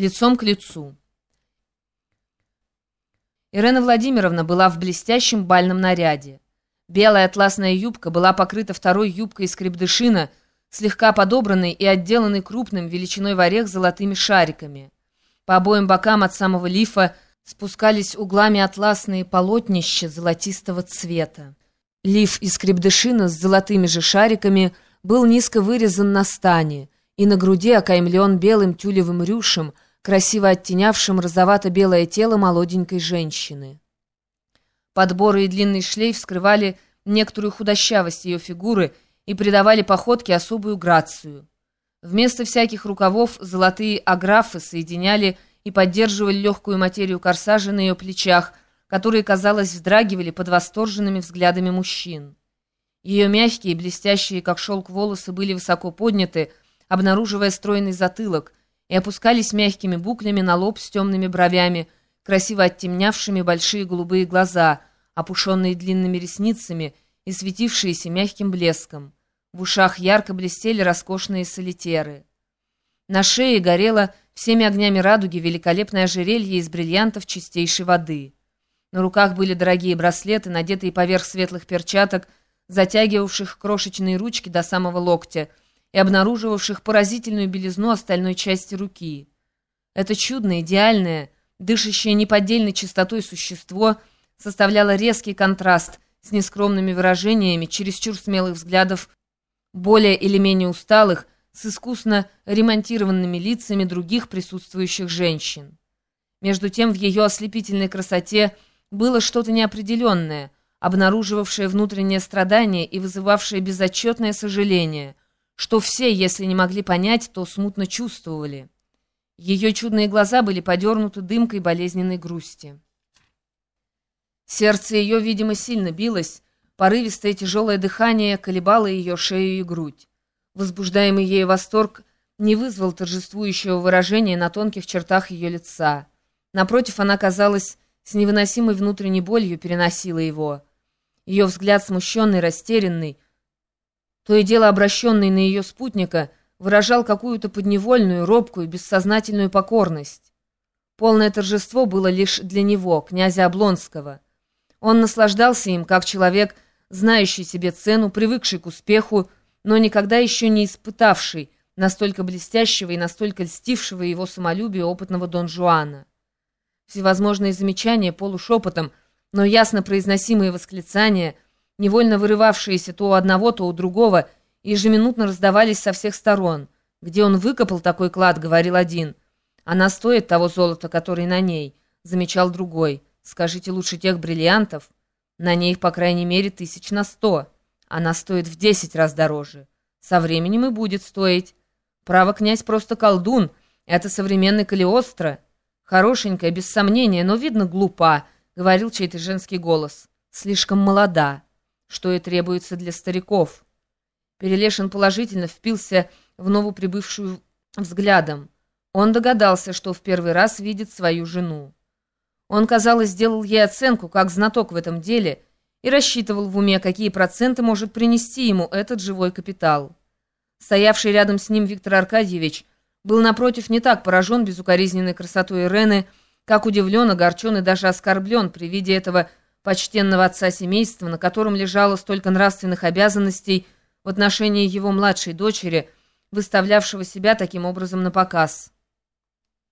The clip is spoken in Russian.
лицом к лицу. Ирена Владимировна была в блестящем бальном наряде. Белая атласная юбка была покрыта второй юбкой из крепдышина, слегка подобранной и отделанной крупным величиной в орех золотыми шариками. По обоим бокам от самого лифа спускались углами атласные полотнища золотистого цвета. Лиф из крепдышина с золотыми же шариками был низко вырезан на стане и на груди окаймлен белым тюлевым рюшем, красиво оттенявшим розовато-белое тело молоденькой женщины. Подборы и длинный шлейф скрывали некоторую худощавость ее фигуры и придавали походке особую грацию. Вместо всяких рукавов золотые аграфы соединяли и поддерживали легкую материю корсажа на ее плечах, которые, казалось, вздрагивали под восторженными взглядами мужчин. Ее мягкие, блестящие, как шелк, волосы были высоко подняты, обнаруживая стройный затылок, и опускались мягкими буклями на лоб с темными бровями, красиво оттемнявшими большие голубые глаза, опушенные длинными ресницами и светившиеся мягким блеском. В ушах ярко блестели роскошные солитеры. На шее горело всеми огнями радуги великолепное ожерелье из бриллиантов чистейшей воды. На руках были дорогие браслеты, надетые поверх светлых перчаток, затягивавших крошечные ручки до самого локтя и обнаруживавших поразительную белизну остальной части руки. Это чудное, идеальное, дышащее неподдельной чистотой существо составляло резкий контраст с нескромными выражениями, чересчур смелых взглядов, более или менее усталых, с искусно ремонтированными лицами других присутствующих женщин. Между тем в ее ослепительной красоте было что-то неопределенное, обнаруживавшее внутреннее страдание и вызывавшее безотчетное сожаление, что все, если не могли понять, то смутно чувствовали. Ее чудные глаза были подернуты дымкой болезненной грусти. Сердце ее, видимо, сильно билось, порывистое тяжелое дыхание колебало ее шею и грудь. Возбуждаемый ею восторг не вызвал торжествующего выражения на тонких чертах ее лица. Напротив, она казалась с невыносимой внутренней болью переносила его. Ее взгляд смущенный, растерянный, то и дело обращенный на ее спутника, выражал какую-то подневольную, робкую, бессознательную покорность. Полное торжество было лишь для него, князя Облонского. Он наслаждался им, как человек, знающий себе цену, привыкший к успеху, но никогда еще не испытавший настолько блестящего и настолько льстившего его самолюбию опытного Дон Жуана. Всевозможные замечания полушепотом, но ясно произносимые восклицания, невольно вырывавшиеся то у одного, то у другого, ежеминутно раздавались со всех сторон. «Где он выкопал такой клад?» — говорил один. «Она стоит того золота, который на ней», — замечал другой. «Скажите лучше тех бриллиантов. На ней их, по крайней мере, тысяч на сто. Она стоит в десять раз дороже. Со временем и будет стоить. Право, князь просто колдун. Это современный Калиостро». «Хорошенькая, без сомнения, но, видно, глупа», — говорил чей-то женский голос. «Слишком молода, что и требуется для стариков». Перелешин положительно впился в новоприбывшую взглядом. Он догадался, что в первый раз видит свою жену. Он, казалось, сделал ей оценку, как знаток в этом деле, и рассчитывал в уме, какие проценты может принести ему этот живой капитал. Стоявший рядом с ним Виктор Аркадьевич был, напротив, не так поражен безукоризненной красотой Ирены, как удивлен, огорчен и даже оскорблен при виде этого почтенного отца семейства, на котором лежало столько нравственных обязанностей в отношении его младшей дочери, выставлявшего себя таким образом на показ.